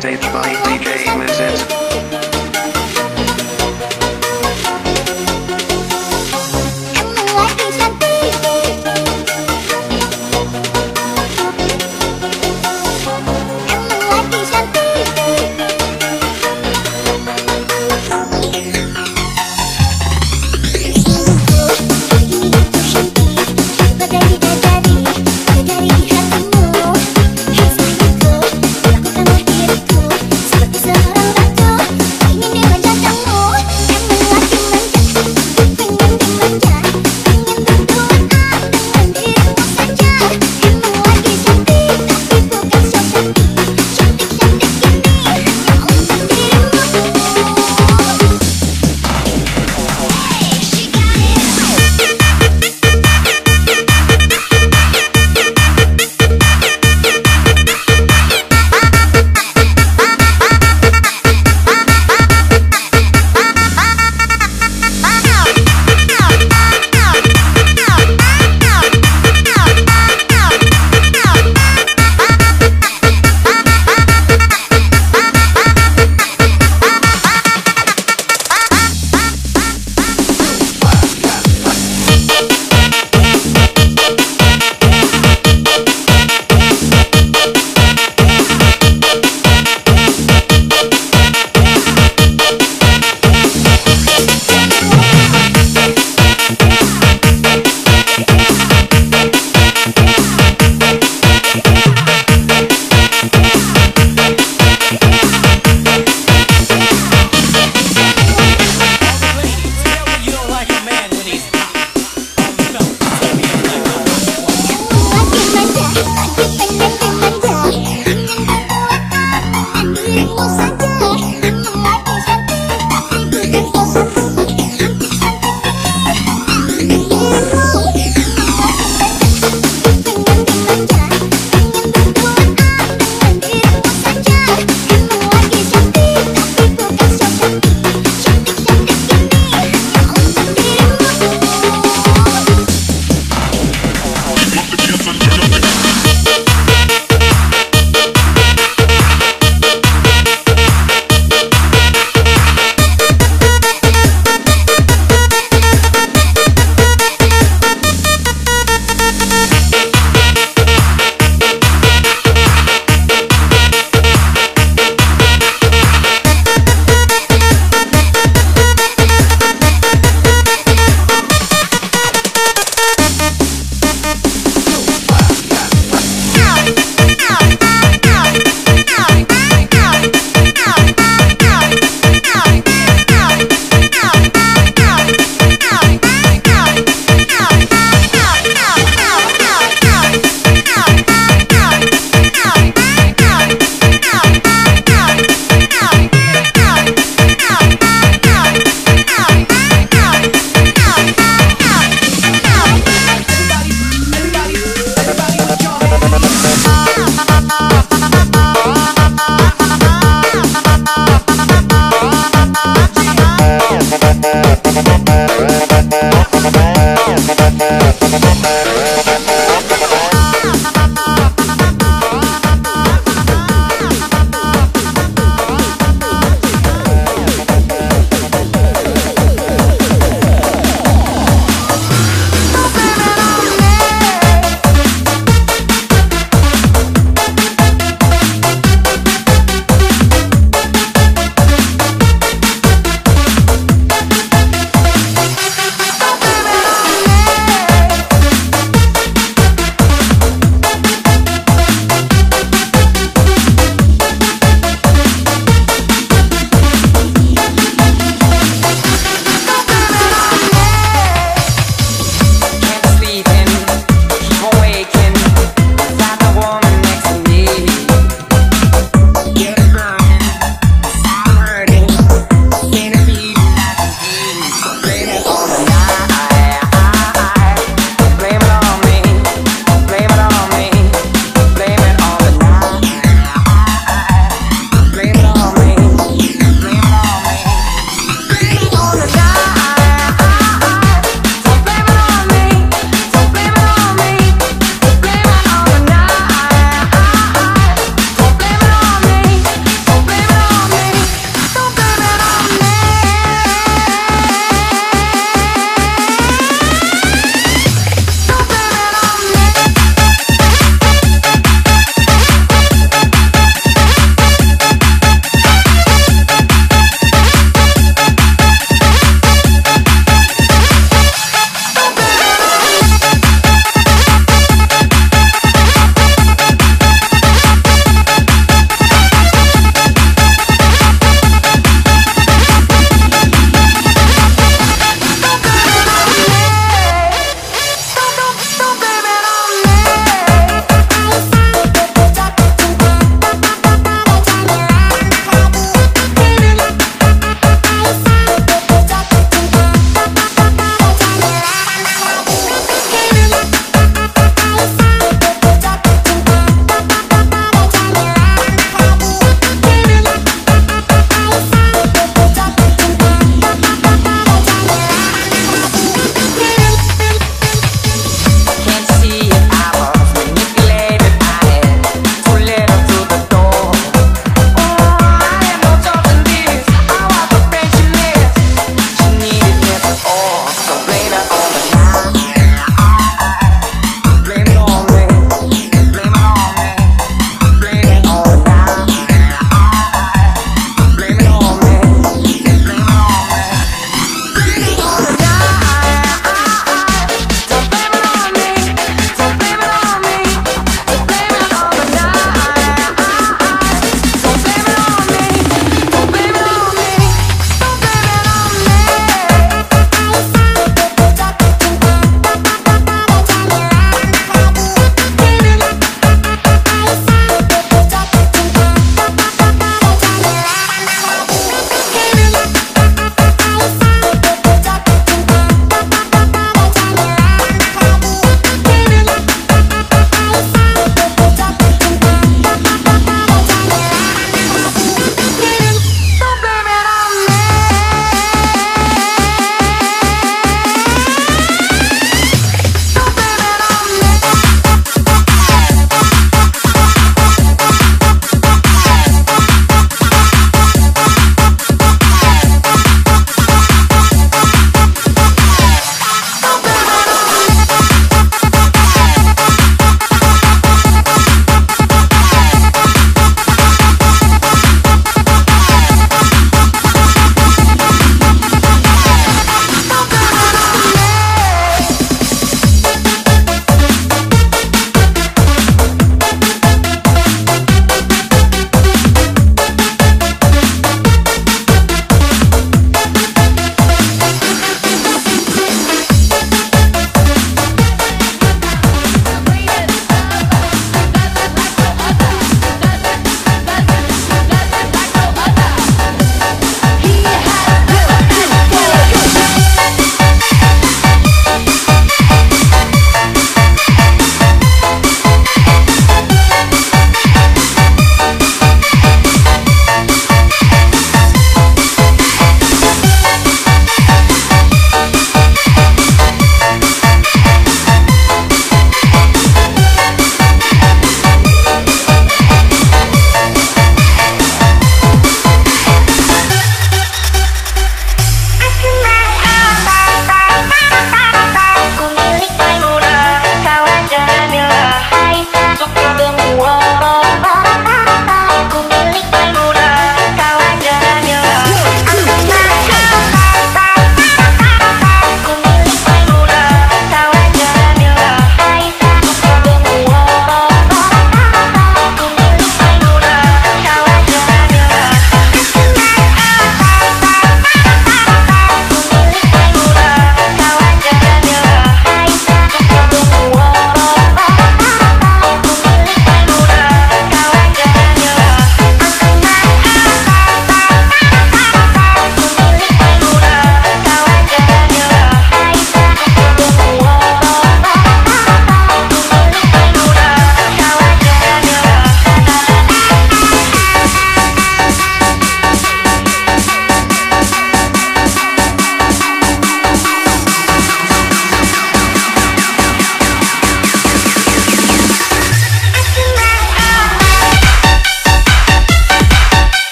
stage by DJ Wizard.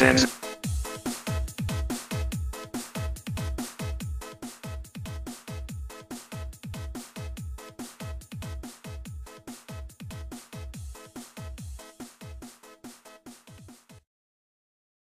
Mizet.